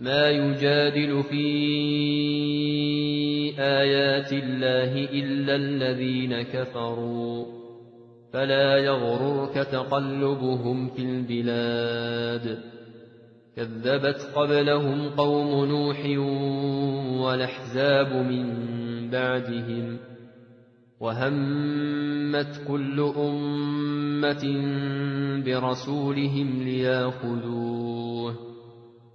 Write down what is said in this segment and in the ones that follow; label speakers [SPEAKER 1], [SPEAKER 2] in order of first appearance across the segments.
[SPEAKER 1] ما يجادل في آيات الله إلا الذين كفروا. فلا يغررك تقلبهم في البلاد. كذبت قبلهم قوم نوح والأحزاب من بعدهم. وهمت كل أمة برسولهم ليأخذوه.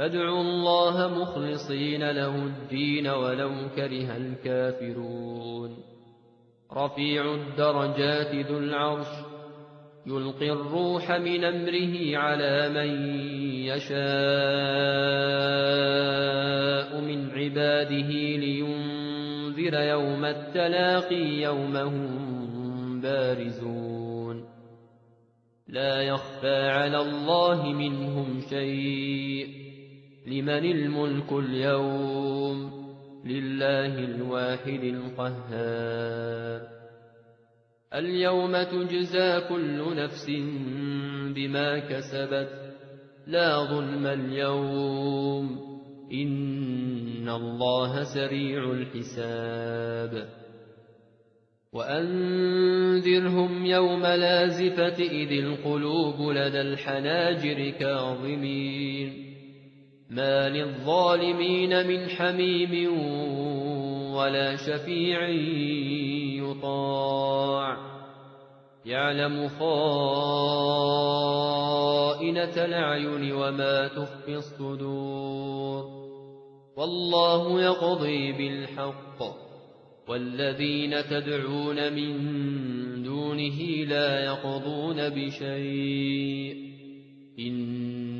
[SPEAKER 1] فادعوا الله مخلصين له الدين ولو كره الكافرون. رفيع الدرجات ذو العرش يلقي الروح من أمره على من يشاء من عباده لينذر يوم التلاقي يوم هم بارزون. لا يخفى على الله منهم شيء. لمن الملك اليوم لله الواحد القهار. اليوم تجزى كل نفس بما كسبت لا ظلم اليوم. إن الله سريع الحساب. وأنذرهم يوم لازفة إذ القلوب لدى الحناجر كاظمين. ما للظالمين من حميم ولا شفيع يطاع. يعلم خائنة الأعين وما تخفي الصدور. والله يقضي بالحق. والذين تدعون من دونه لا يقضون بشيء. إن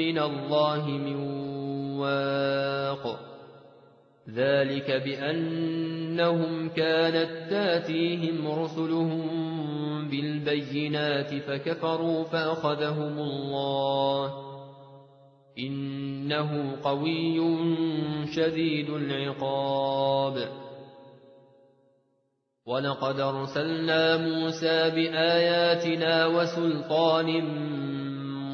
[SPEAKER 1] من الله من واق. ذلك بأنهم كانت تأتيهم رسلهم بالبينات فكفروا فأخذهم الله. إنه قوي شديد العقاب. ولقد أرسلنا موسى بآياتنا وسلطان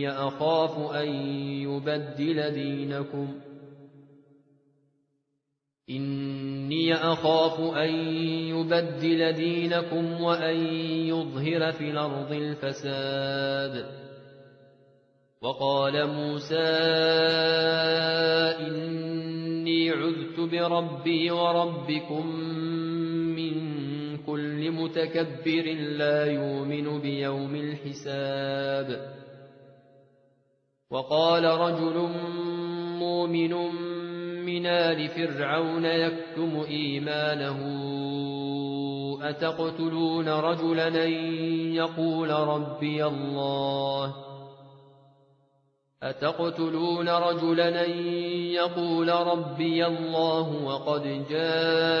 [SPEAKER 1] إني أخاف أن يبدل دينكم. إني أخاف أن يبدل دينكم وأن يظهر في الأرض الفساد. وقال موسى إني عذت بربي وربكم من كل متكبر لا يؤمن بيوم الحساب. وقال رجل مؤمن من آل فرعون يكتم إيمانه. أتقتلون رجلا يقول ربي الله؟ أتقتلون رجلا يقول ربي الله وقد جاءكم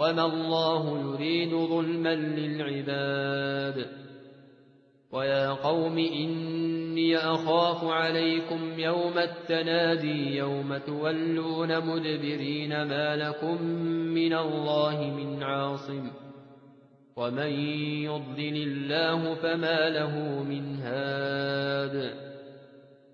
[SPEAKER 1] وما الله يريد ظلما للعباد ويا قوم إني أخاف عليكم يوم التنادي يوم تولون مدبرين ما لكم من الله من عاصم ومن يضلل الله فما له من هاد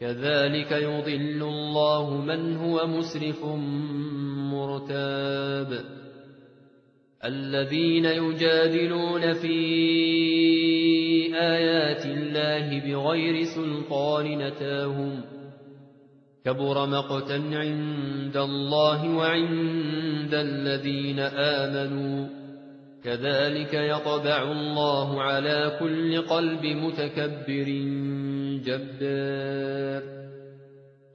[SPEAKER 1] كذلك يضل الله من هو مسرف مرتاب. الذين يجادلون في آيات الله بغير سلطان نتاهم. كبر مقتا عند الله وعند الذين آمنوا. كذلك يطبع الله على كل قلب متكبر. جبار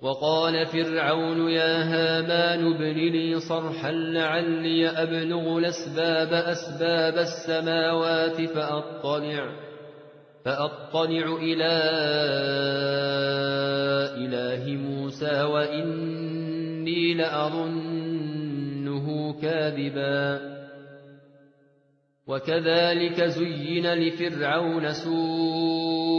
[SPEAKER 1] وقال فرعون يا هامان ابن لي صرحا لعلي أبلغ الأسباب أسباب السماوات فأطلع فأطلع إلى إله موسى وإني لأظنه كاذبا. وكذلك زين لفرعون سوء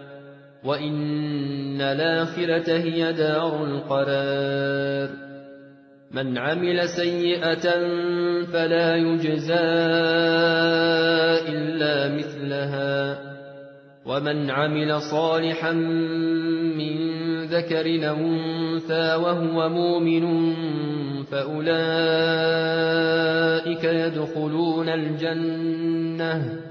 [SPEAKER 1] وإن الآخرة هي دار القرار من عمل سيئة فلا يجزى إلا مثلها ومن عمل صالحا من ذكر أنثى وهو مؤمن فأولئك يدخلون الجنة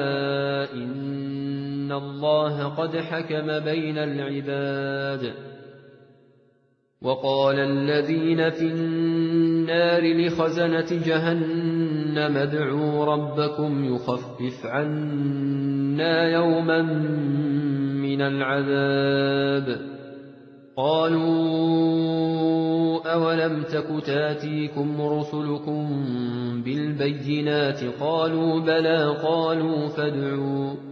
[SPEAKER 1] إن الله قد حكم بين العباد وقال الذين في النار لخزنة جهنم ادعوا ربكم يخفف عنا يوما من العذاب قالوا أولم تك تاتيكم رسلكم بالبينات قالوا بلى قالوا فادعوا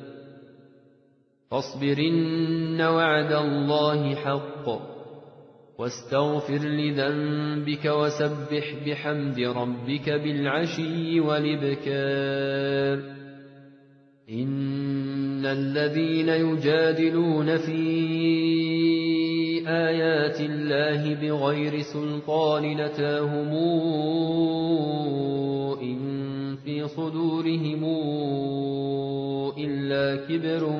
[SPEAKER 1] فاصبرن وعد الله حق واستغفر لذنبك وسبح بحمد ربك بالعشي والإبكار. إن الذين يجادلون في آيات الله بغير سلطان نتاهم إن في صدورهم إلا كبر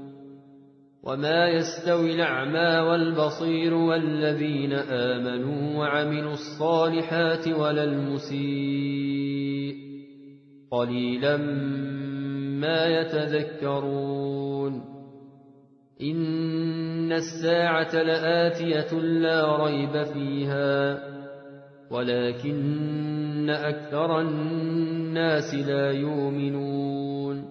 [SPEAKER 1] وما يستوي الأعمى والبصير والذين آمنوا وعملوا الصالحات ولا المسيء قليلا ما يتذكرون إن الساعة لآتية لا ريب فيها ولكن أكثر الناس لا يؤمنون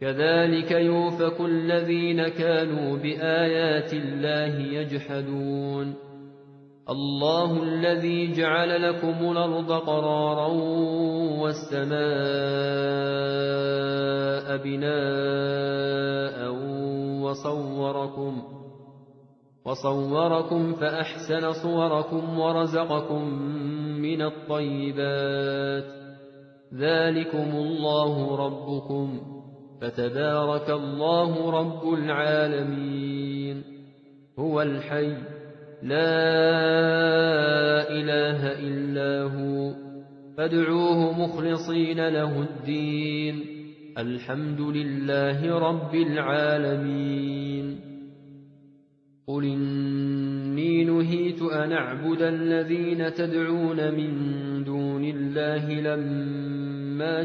[SPEAKER 1] كذلك يوفك الذين كانوا بآيات الله يجحدون. الله الذي جعل لكم الأرض قرارا والسماء بناء وصوركم وصوركم فأحسن صوركم ورزقكم من الطيبات. ذلكم الله ربكم. فتبارك الله رب العالمين. هو الحي لا إله إلا هو. فادعوه مخلصين له الدين. الحمد لله رب العالمين. قل إني نهيت أن أعبد الذين تدعون من دون الله لما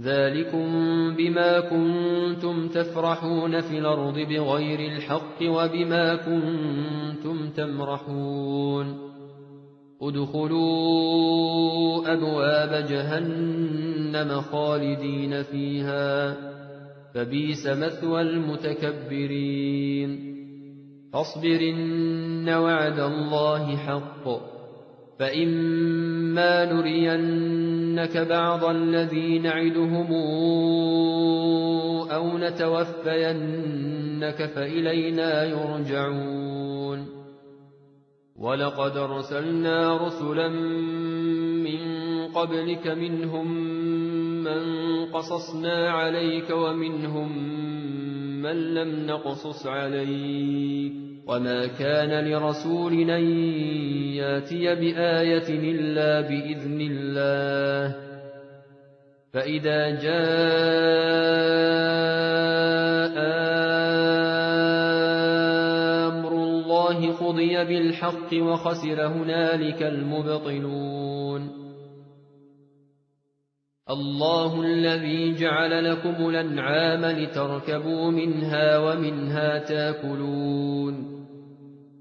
[SPEAKER 1] ذلكم بما كنتم تفرحون في الأرض بغير الحق وبما كنتم تمرحون ادخلوا أبواب جهنم خالدين فيها فبيس مثوى المتكبرين فاصبرن وعد الله حق فإما نرينك بعض الذي نعدهم أو نتوفينك فإلينا يرجعون ولقد ارسلنا رسلا من قبلك منهم من قصصنا عليك ومنهم من لم نقصص عليك وما كان لرسول أن ياتي بآية إلا بإذن الله فإذا جاء أمر الله قضي بالحق وخسر هنالك المبطلون الله الذي جعل لكم الأنعام لتركبوا منها ومنها تاكلون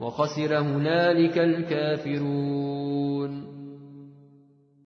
[SPEAKER 1] وخسر هنالك الكافرون.